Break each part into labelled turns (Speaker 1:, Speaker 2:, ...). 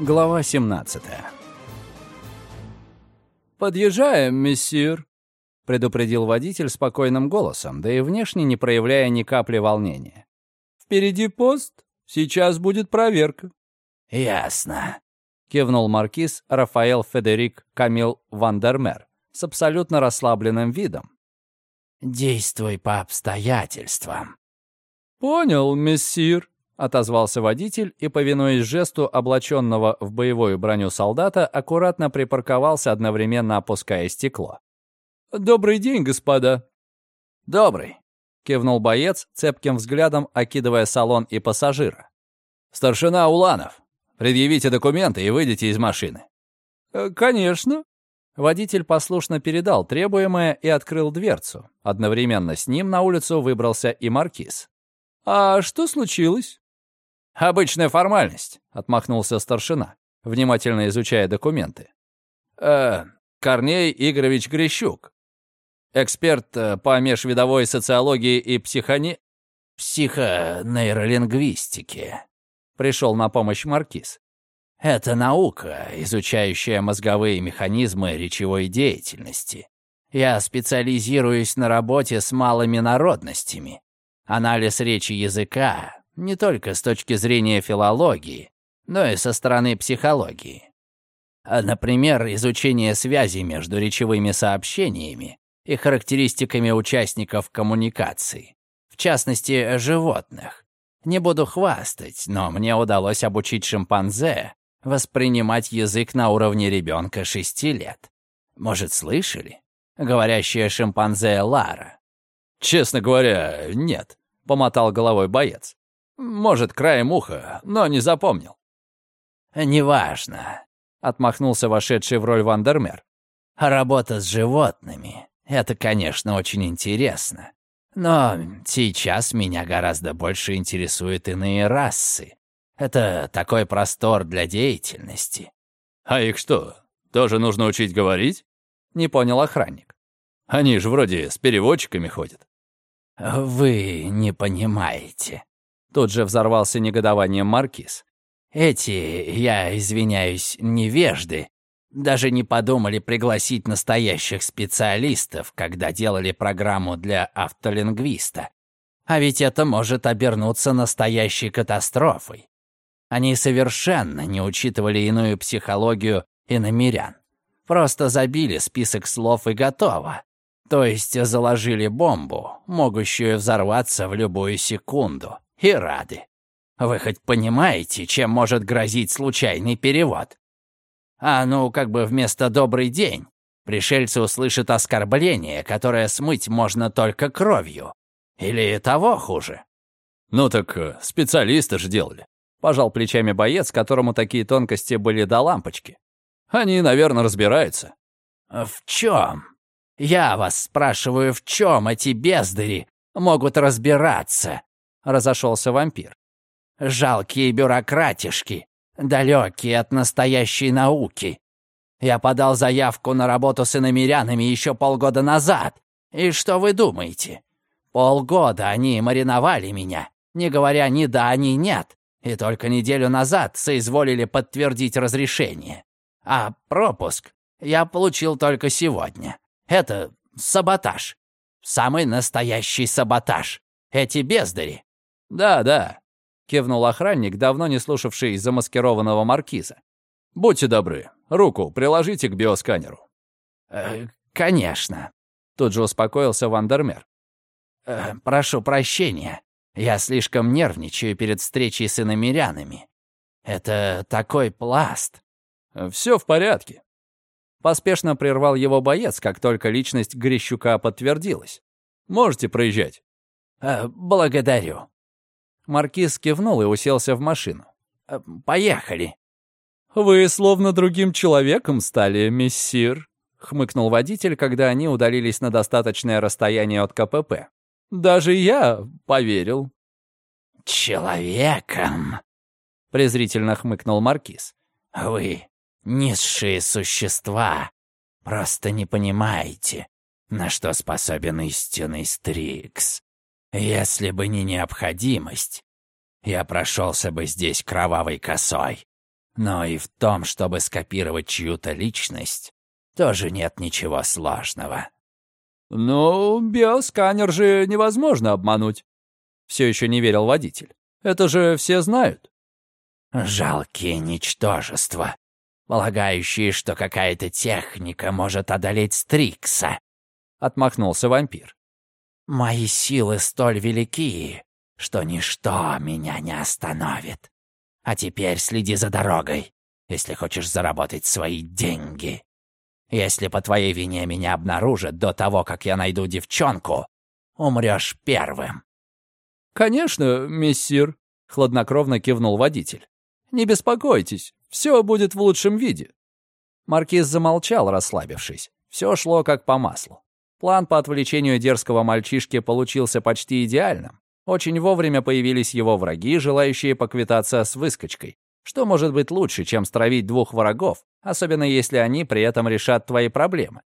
Speaker 1: Глава 17 «Подъезжаем, мессир», — предупредил водитель спокойным голосом, да и внешне не проявляя ни капли волнения. «Впереди пост, сейчас будет проверка».
Speaker 2: «Ясно», —
Speaker 1: кивнул маркиз Рафаэл Федерик Камил Вандермер с абсолютно расслабленным видом.
Speaker 2: «Действуй по обстоятельствам».
Speaker 1: «Понял, мессир», отозвался водитель и, повинуясь жесту облаченного в боевую броню солдата, аккуратно припарковался, одновременно опуская стекло. «Добрый день, господа!»
Speaker 2: «Добрый!»
Speaker 1: — кивнул боец, цепким взглядом окидывая салон и пассажира.
Speaker 2: «Старшина Уланов, предъявите документы и выйдите из машины».
Speaker 1: «Э, «Конечно». Водитель послушно передал требуемое и открыл дверцу. Одновременно с ним на улицу выбрался и маркиз. «А что случилось?»
Speaker 2: «Обычная формальность», —
Speaker 1: отмахнулся старшина, внимательно изучая документы.
Speaker 2: «Э, Корней Игоревич Грещук, эксперт э, по межвидовой социологии и психони... психонейролингвистике», — пришел на помощь Маркиз. «Это наука, изучающая мозговые механизмы речевой деятельности. Я специализируюсь на работе с малыми народностями. Анализ речи языка, не только с точки зрения филологии, но и со стороны психологии. А, например, изучение связи между речевыми сообщениями и характеристиками участников коммуникации, в частности, животных. Не буду хвастать, но мне удалось обучить шимпанзе воспринимать язык на уровне ребенка шести лет. Может, слышали? Говорящая шимпанзе Лара.
Speaker 1: «Честно говоря, нет», — помотал головой боец. Может, краем уха, но не запомнил.
Speaker 2: «Неважно», — отмахнулся вошедший в роль Вандермер. «Работа с животными — это, конечно, очень интересно. Но сейчас меня гораздо больше интересуют иные расы. Это такой простор для деятельности».
Speaker 1: «А их что, тоже нужно учить говорить?» — не понял охранник. «Они же вроде с переводчиками ходят».
Speaker 2: «Вы не понимаете»,
Speaker 1: Тут же взорвался негодованием Маркиз.
Speaker 2: «Эти, я извиняюсь, невежды, даже не подумали пригласить настоящих специалистов, когда делали программу для автолингвиста. А ведь это может обернуться настоящей катастрофой. Они совершенно не учитывали иную психологию иномерян. Просто забили список слов и готово. То есть заложили бомбу, могущую взорваться в любую секунду и рады. Вы хоть понимаете, чем может грозить случайный перевод? А ну, как бы вместо «добрый день» пришельцы услышат оскорбление, которое смыть можно только кровью. Или того хуже.
Speaker 1: Ну так э, специалисты же делали. Пожал плечами боец, которому такие тонкости были до лампочки. Они, наверное, разбираются.
Speaker 2: В чем? Я вас спрашиваю, в чем эти бездари могут разбираться? — разошелся вампир. «Жалкие бюрократишки, далекие от настоящей науки. Я подал заявку на работу с иномерянами еще полгода назад. И что вы думаете? Полгода они мариновали меня, не говоря ни да, ни нет, и только неделю назад соизволили подтвердить разрешение. А пропуск я получил только сегодня. Это саботаж. Самый настоящий саботаж. Эти бездари
Speaker 1: «Да, да», — кивнул охранник, давно не слушавший замаскированного маркиза. «Будьте добры, руку приложите к биосканеру».
Speaker 2: «Э, «Конечно», —
Speaker 1: тут же успокоился Вандермер.
Speaker 2: «Э, «Прошу прощения, я слишком нервничаю перед встречей с иномерянами. Это такой пласт».
Speaker 1: «Все в порядке». Поспешно прервал его боец, как только личность Грещука подтвердилась. «Можете проезжать».
Speaker 2: Э, «Благодарю»,
Speaker 1: Маркиз кивнул и уселся в машину.
Speaker 2: «Э, «Поехали».
Speaker 1: «Вы словно другим человеком стали, мессир», — хмыкнул водитель, когда они удалились на достаточное расстояние от КПП. «Даже я поверил».
Speaker 2: «Человеком», — презрительно хмыкнул Маркиз. «Вы низшие существа, просто не понимаете, на что способен истинный Стрикс. Если бы не необходимость, я прошелся бы здесь кровавой косой. Но и в том, чтобы скопировать чью-то личность, тоже нет ничего сложного.
Speaker 1: «Ну, биосканер же невозможно обмануть», — все еще не верил водитель. «Это же все знают».
Speaker 2: «Жалкие ничтожества, полагающие, что какая-то техника может одолеть Стрикса», — отмахнулся вампир. «Мои силы столь велики, что ничто меня не остановит. А теперь следи за дорогой, если хочешь заработать свои деньги. Если по твоей вине меня обнаружат до того, как я найду девчонку, умрешь первым».
Speaker 1: «Конечно, мессир», — хладнокровно кивнул водитель. «Не беспокойтесь, все будет в лучшем виде». Маркиз замолчал, расслабившись. Все шло как по маслу. План по отвлечению дерзкого мальчишки получился почти идеальным. Очень вовремя появились его враги, желающие поквитаться с выскочкой. Что может быть лучше, чем стравить двух врагов, особенно если они при этом решат твои проблемы?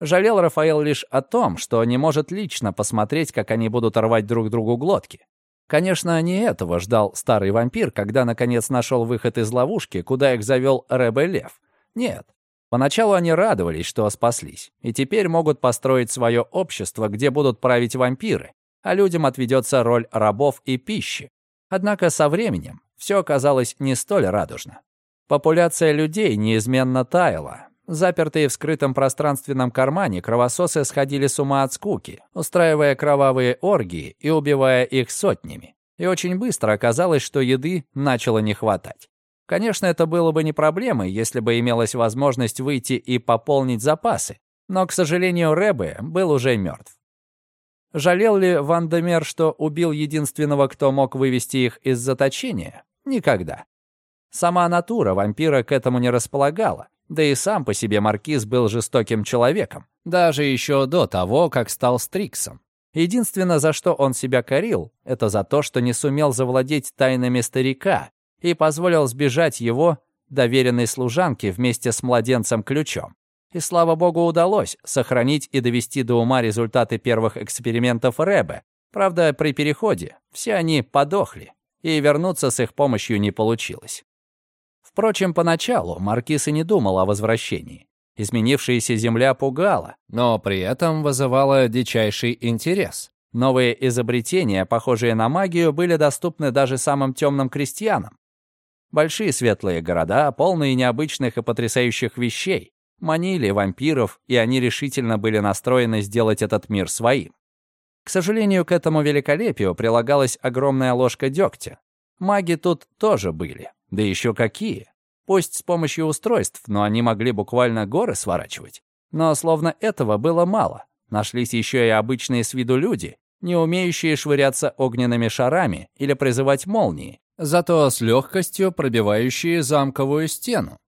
Speaker 1: Жалел Рафаэл лишь о том, что не может лично посмотреть, как они будут рвать друг другу глотки. Конечно, не этого ждал старый вампир, когда наконец нашел выход из ловушки, куда их завел Рэбе Лев. Нет. Поначалу они радовались, что спаслись, и теперь могут построить свое общество, где будут править вампиры, а людям отведется роль рабов и пищи. Однако со временем все оказалось не столь радужно. Популяция людей неизменно таяла. Запертые в скрытом пространственном кармане, кровососы сходили с ума от скуки, устраивая кровавые оргии и убивая их сотнями. И очень быстро оказалось, что еды начало не хватать. Конечно, это было бы не проблемой, если бы имелась возможность выйти и пополнить запасы, но, к сожалению, Рэбе был уже мертв. Жалел ли Вандемер, что убил единственного, кто мог вывести их из заточения? Никогда. Сама натура вампира к этому не располагала, да и сам по себе Маркиз был жестоким человеком, даже еще до того, как стал Стриксом. Единственное, за что он себя корил, это за то, что не сумел завладеть тайнами старика и позволил сбежать его доверенной служанке вместе с младенцем-ключом. И, слава богу, удалось сохранить и довести до ума результаты первых экспериментов Рэбе. Правда, при переходе все они подохли, и вернуться с их помощью не получилось. Впрочем, поначалу Маркиз и не думал о возвращении. Изменившаяся земля пугала, но при этом вызывала дичайший интерес. Новые изобретения, похожие на магию, были доступны даже самым темным крестьянам. Большие светлые города, полные необычных и потрясающих вещей, манили вампиров, и они решительно были настроены сделать этот мир своим. К сожалению, к этому великолепию прилагалась огромная ложка дегтя. Маги тут тоже были, да еще какие. Пусть с помощью устройств, но они могли буквально горы сворачивать. Но словно этого было мало. Нашлись еще и обычные с виду люди, не умеющие швыряться огненными шарами или призывать молнии, зато с легкостью пробивающие замковую стену.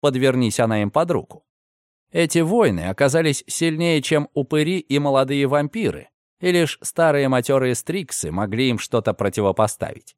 Speaker 1: Подвернись она им под руку. Эти воины оказались сильнее, чем упыри и молодые вампиры, и лишь старые матерые стриксы могли им что-то противопоставить.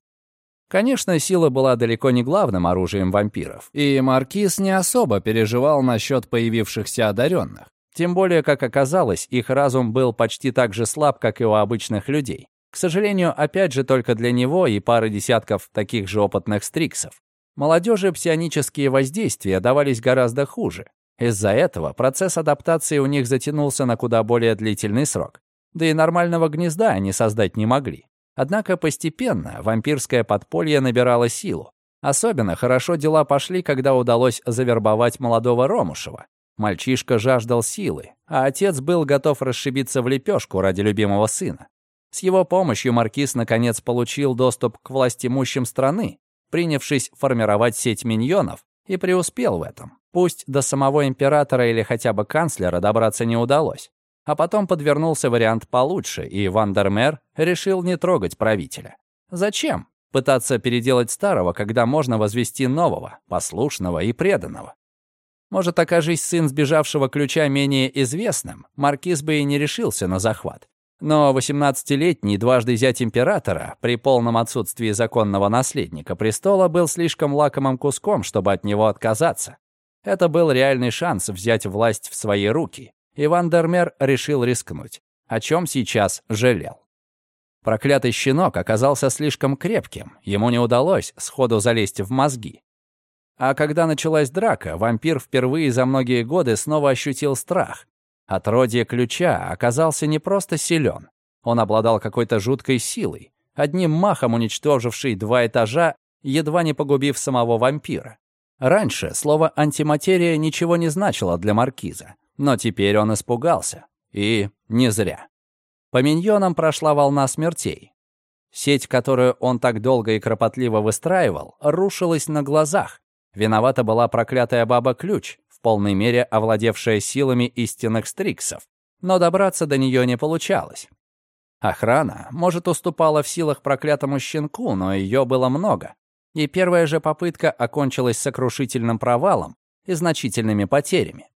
Speaker 1: Конечно, сила была далеко не главным оружием вампиров, и Маркиз не особо переживал насчет появившихся одаренных. Тем более, как оказалось, их разум был почти так же слаб, как и у обычных людей. К сожалению, опять же, только для него и пары десятков таких же опытных стриксов. Молодежи псионические воздействия давались гораздо хуже, из-за этого процесс адаптации у них затянулся на куда более длительный срок. Да и нормального гнезда они создать не могли. Однако постепенно вампирское подполье набирало силу. Особенно хорошо дела пошли, когда удалось завербовать молодого Ромушева. Мальчишка жаждал силы, а отец был готов расшибиться в лепешку ради любимого сына. С его помощью Маркиз наконец получил доступ к властимущим страны, принявшись формировать сеть миньонов, и преуспел в этом. Пусть до самого императора или хотя бы канцлера добраться не удалось. А потом подвернулся вариант получше, и Вандермер решил не трогать правителя. Зачем пытаться переделать старого, когда можно возвести нового, послушного и преданного? Может, окажись сын сбежавшего ключа менее известным, маркиз бы и не решился на захват. Но 18-летний дважды зять императора при полном отсутствии законного наследника престола был слишком лакомым куском, чтобы от него отказаться. Это был реальный шанс взять власть в свои руки, и Вандермер решил рискнуть, о чем сейчас жалел. Проклятый щенок оказался слишком крепким, ему не удалось сходу залезть в мозги. А когда началась драка, вампир впервые за многие годы снова ощутил страх. Отродье ключа оказался не просто силен. Он обладал какой-то жуткой силой, одним махом уничтоживший два этажа, едва не погубив самого вампира. Раньше слово «антиматерия» ничего не значило для Маркиза, но теперь он испугался. И не зря. По миньонам прошла волна смертей. Сеть, которую он так долго и кропотливо выстраивал, рушилась на глазах. Виновата была проклятая баба-ключ, в полной мере овладевшая силами истинных стриксов. Но добраться до нее не получалось. Охрана, может, уступала в силах проклятому щенку, но ее было много. И первая же попытка окончилась сокрушительным провалом и значительными потерями.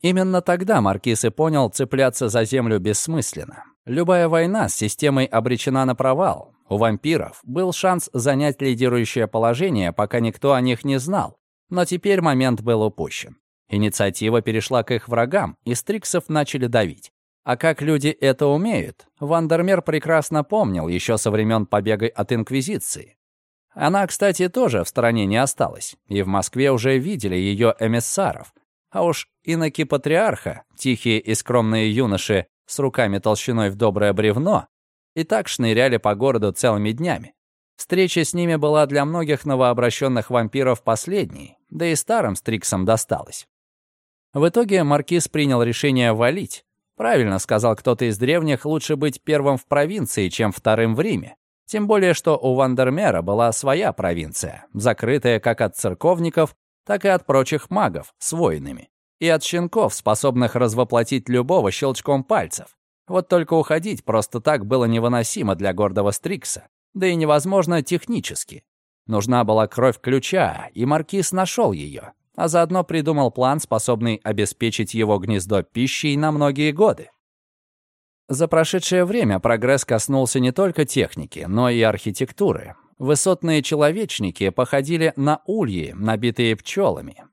Speaker 1: Именно тогда Маркиз и понял, цепляться за землю бессмысленно. Любая война с системой обречена на провал. У вампиров был шанс занять лидирующее положение, пока никто о них не знал. Но теперь момент был упущен. Инициатива перешла к их врагам, и стриксов начали давить. А как люди это умеют, Вандермер прекрасно помнил еще со времен побега от Инквизиции. Она, кстати, тоже в стороне не осталась, и в Москве уже видели ее эмиссаров – а уж иноки патриарха, тихие и скромные юноши с руками толщиной в доброе бревно, и так шныряли по городу целыми днями. Встреча с ними была для многих новообращенных вампиров последней, да и старым стриксам досталось. В итоге маркиз принял решение валить. Правильно сказал кто-то из древних, лучше быть первым в провинции, чем вторым в Риме. Тем более, что у Вандермера была своя провинция, закрытая как от церковников, так и от прочих магов с воинами. И от щенков, способных развоплотить любого щелчком пальцев. Вот только уходить просто так было невыносимо для гордого Стрикса, да и невозможно технически. Нужна была кровь ключа, и Маркиз нашел ее, а заодно придумал план, способный обеспечить его гнездо пищей на многие годы. За прошедшее время прогресс коснулся не только техники, но и архитектуры, Высотные человечники походили на ульи, набитые пчелами.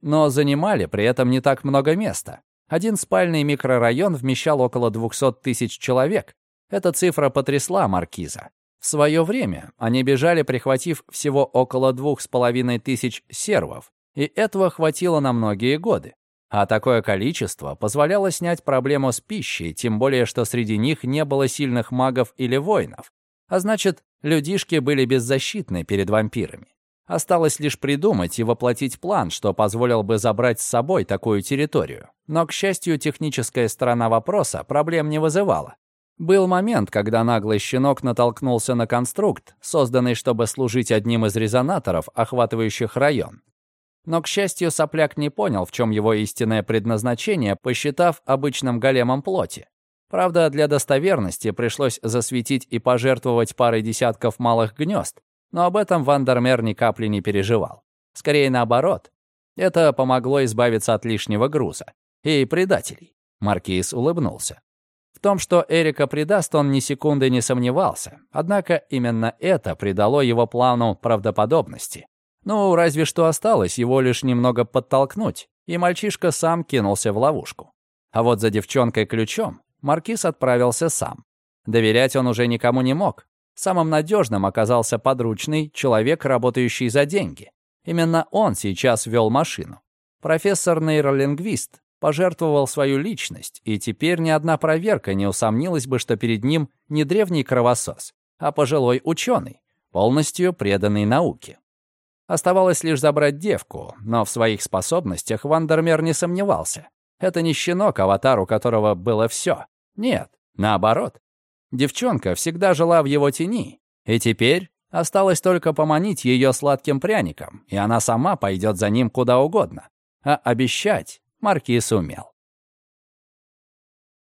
Speaker 1: Но занимали при этом не так много места. Один спальный микрорайон вмещал около 200 тысяч человек. Эта цифра потрясла маркиза. В свое время они бежали, прихватив всего около двух с половиной тысяч сервов, и этого хватило на многие годы. А такое количество позволяло снять проблему с пищей, тем более, что среди них не было сильных магов или воинов. А значит, людишки были беззащитны перед вампирами. Осталось лишь придумать и воплотить план, что позволил бы забрать с собой такую территорию. Но, к счастью, техническая сторона вопроса проблем не вызывала. Был момент, когда наглый щенок натолкнулся на конструкт, созданный, чтобы служить одним из резонаторов, охватывающих район. Но, к счастью, сопляк не понял, в чем его истинное предназначение, посчитав обычным големом плоти. Правда, для достоверности пришлось засветить и пожертвовать парой десятков малых гнезд, но об этом Вандермер ни капли не переживал. Скорее наоборот. Это помогло избавиться от лишнего груза. И предателей. Маркиз улыбнулся. В том, что Эрика предаст, он ни секунды не сомневался. Однако именно это придало его плану правдоподобности. Ну, разве что осталось его лишь немного подтолкнуть, и мальчишка сам кинулся в ловушку. А вот за девчонкой ключом Маркиз отправился сам. Доверять он уже никому не мог. Самым надежным оказался подручный человек, работающий за деньги. Именно он сейчас вел машину. Профессор-нейролингвист пожертвовал свою личность, и теперь ни одна проверка не усомнилась бы, что перед ним не древний кровосос, а пожилой ученый, полностью преданный науке. Оставалось лишь забрать девку, но в своих способностях Вандермер не сомневался. Это не щенок, аватар, у которого было все. Нет, наоборот. Девчонка всегда жила в его тени, и теперь осталось только поманить ее сладким пряником, и она сама пойдет за ним куда угодно. А обещать Маркиз умел.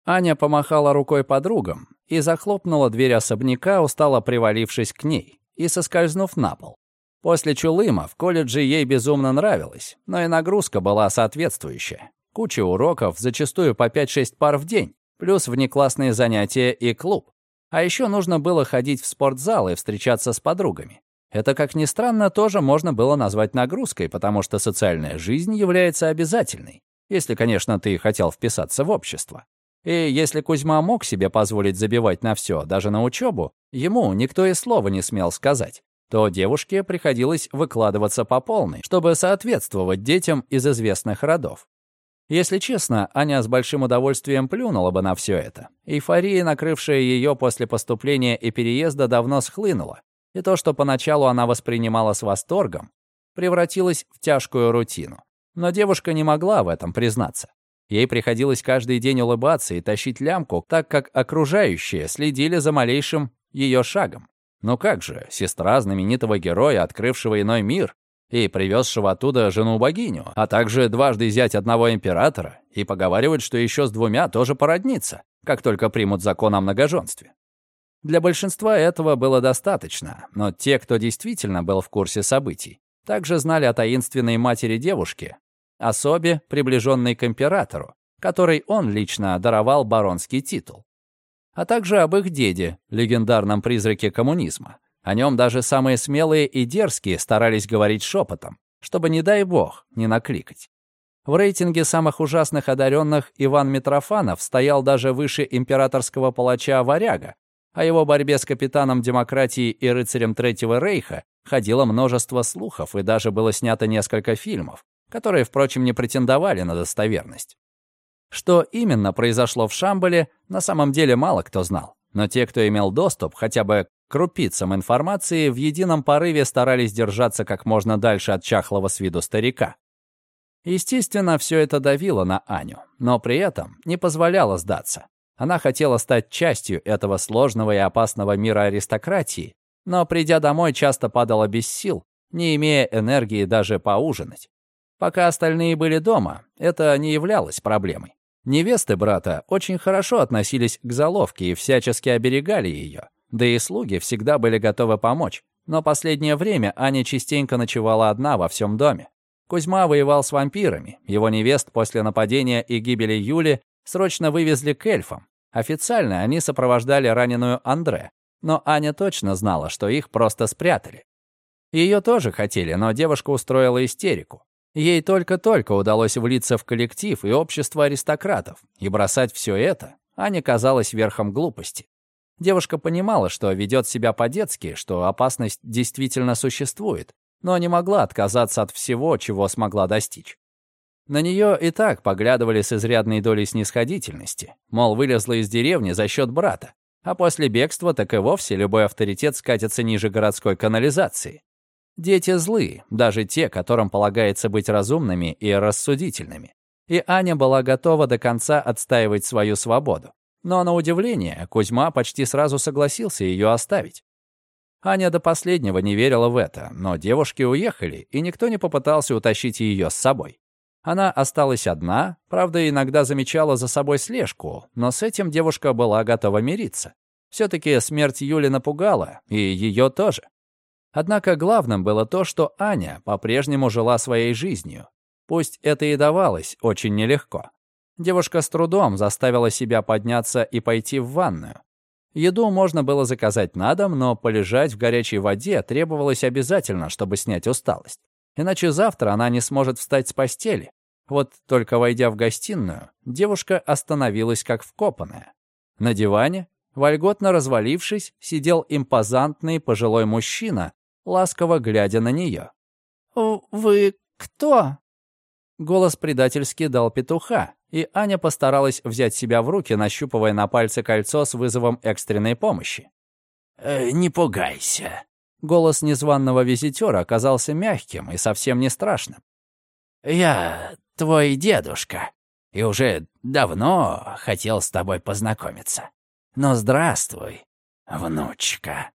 Speaker 1: Аня помахала рукой подругам и захлопнула дверь особняка, устало привалившись к ней и соскользнув на пол. После Чулыма в колледже ей безумно нравилось, но и нагрузка была соответствующая. Куча уроков, зачастую по 5-6 пар в день плюс внеклассные занятия и клуб. А еще нужно было ходить в спортзал и встречаться с подругами. Это, как ни странно, тоже можно было назвать нагрузкой, потому что социальная жизнь является обязательной, если, конечно, ты хотел вписаться в общество. И если Кузьма мог себе позволить забивать на все, даже на учебу, ему никто и слова не смел сказать. То девушке приходилось выкладываться по полной, чтобы соответствовать детям из известных родов. Если честно, Аня с большим удовольствием плюнула бы на все это. Эйфория, накрывшая ее после поступления и переезда, давно схлынула, и то, что поначалу она воспринимала с восторгом, превратилось в тяжкую рутину. Но девушка не могла в этом признаться. Ей приходилось каждый день улыбаться и тащить лямку, так как окружающие следили за малейшим ее шагом. Но как же, сестра знаменитого героя, открывшего иной мир, и привезшего оттуда жену-богиню, а также дважды зять одного императора, и поговаривают, что еще с двумя тоже породнится, как только примут закон о многоженстве. Для большинства этого было достаточно, но те, кто действительно был в курсе событий, также знали о таинственной матери девушки, особе, приближенной к императору, которой он лично даровал баронский титул, а также об их деде, легендарном призраке коммунизма, о нем даже самые смелые и дерзкие старались говорить шепотом, чтобы, не дай бог, не накликать. В рейтинге самых ужасных одаренных Иван Митрофанов стоял даже выше императорского палача Варяга. О его борьбе с капитаном демократии и рыцарем Третьего Рейха ходило множество слухов, и даже было снято несколько фильмов, которые, впрочем, не претендовали на достоверность. Что именно произошло в Шамбале, на самом деле мало кто знал. Но те, кто имел доступ хотя бы крупицам информации в едином порыве старались держаться как можно дальше от чахлого с виду старика. Естественно, все это давило на Аню, но при этом не позволяло сдаться. Она хотела стать частью этого сложного и опасного мира аристократии, но, придя домой, часто падала без сил, не имея энергии даже поужинать. Пока остальные были дома, это не являлось проблемой. Невесты брата очень хорошо относились к заловке и всячески оберегали ее. Да и слуги всегда были готовы помочь. Но последнее время Аня частенько ночевала одна во всем доме. Кузьма воевал с вампирами. Его невест после нападения и гибели Юли срочно вывезли к эльфам. Официально они сопровождали раненую Андре. Но Аня точно знала, что их просто спрятали. Ее тоже хотели, но девушка устроила истерику. Ей только-только удалось влиться в коллектив и общество аристократов, и бросать все это Аня казалась верхом глупости. Девушка понимала, что ведет себя по-детски, что опасность действительно существует, но не могла отказаться от всего, чего смогла достичь. На нее и так поглядывали с изрядной долей снисходительности, мол, вылезла из деревни за счет брата, а после бегства так и вовсе любой авторитет скатится ниже городской канализации. Дети злы, даже те, которым полагается быть разумными и рассудительными. И Аня была готова до конца отстаивать свою свободу. Но, на удивление, Кузьма почти сразу согласился ее оставить. Аня до последнего не верила в это, но девушки уехали, и никто не попытался утащить ее с собой. Она осталась одна, правда, иногда замечала за собой слежку, но с этим девушка была готова мириться. Все-таки смерть Юли напугала, и ее тоже. Однако главным было то, что Аня по-прежнему жила своей жизнью. Пусть это и давалось очень нелегко. Девушка с трудом заставила себя подняться и пойти в ванную. Еду можно было заказать на дом, но полежать в горячей воде требовалось обязательно, чтобы снять усталость. Иначе завтра она не сможет встать с постели. Вот только войдя в гостиную, девушка остановилась как вкопанная. На диване, вольготно развалившись, сидел импозантный пожилой мужчина, ласково глядя на нее. «Вы кто?» Голос предательски дал петуха, и Аня постаралась взять себя в руки, нащупывая на пальце кольцо с вызовом экстренной помощи.
Speaker 2: «Э, «Не пугайся».
Speaker 1: Голос незваного визитера оказался мягким и совсем не страшным.
Speaker 2: «Я твой дедушка, и уже давно хотел с тобой познакомиться. Но здравствуй, внучка».